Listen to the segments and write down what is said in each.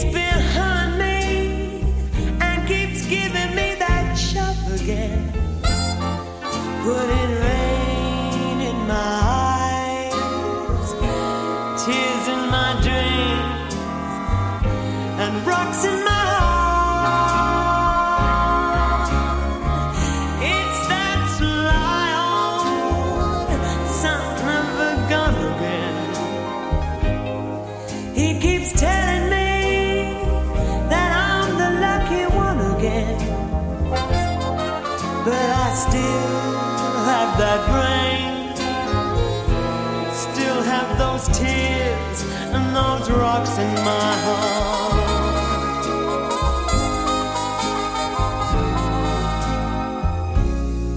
It's behind me and keeps giving me that shove again. Putting rain in my eyes, tears in my dreams, and rocks in my I still have that rain, still have those tears and those rocks in my heart.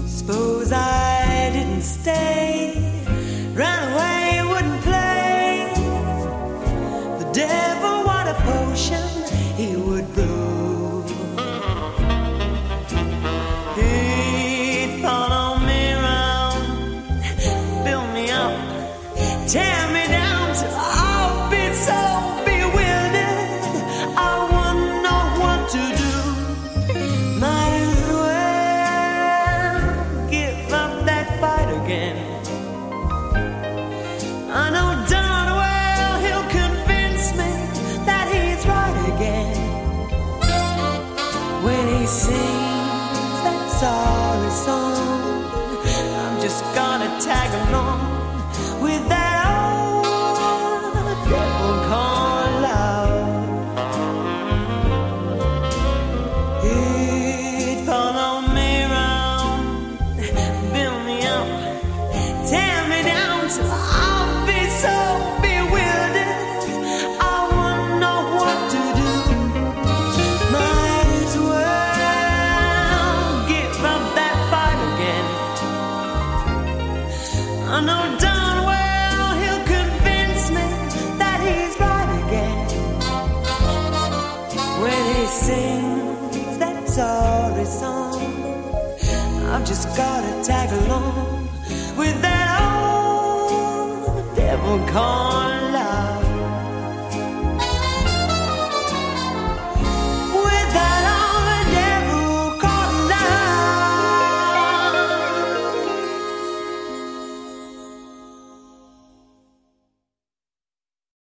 Suppose I didn't stay, ran away, wouldn't play. The devil, what a potion he would be. Sings that sorry song. I'm just gonna sings that sorry song. I've just gotta tag along with that old devil called